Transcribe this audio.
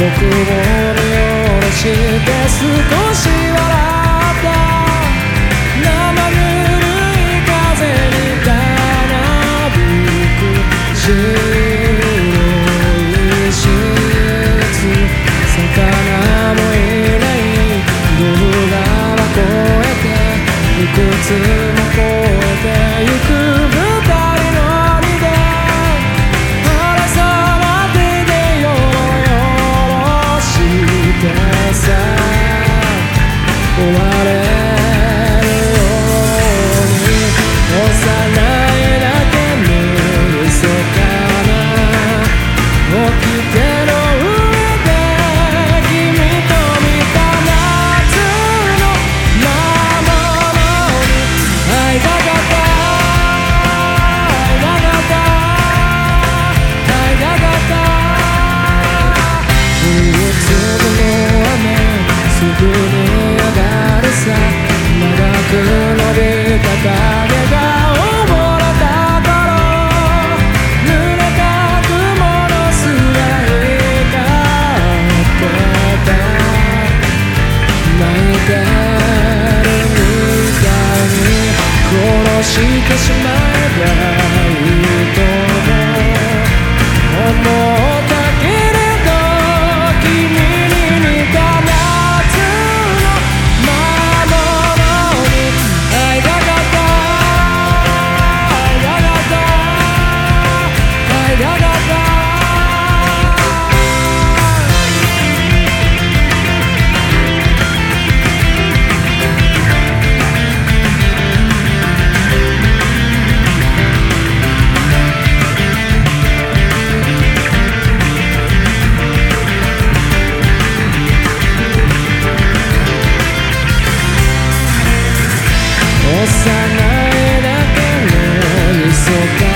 僕を見下ろして少し笑った。生ぬるい風にた。なびく白いシ魚もいないドルは越えていくつも越えてゆく What 是个什么？えながらにそか